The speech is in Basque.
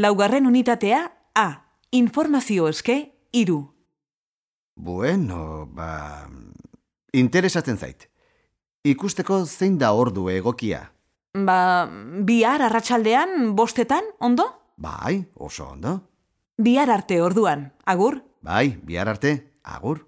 laugarren unitatea A. Informazio eske, iru. Bueno, ba... Interesatzen zait. Ikusteko zein da ordu egokia. Ba, bihar arratsaldean bostetan, ondo? Bai, oso ondo. Bihar arte orduan, agur? Bai, bihar arte, agur.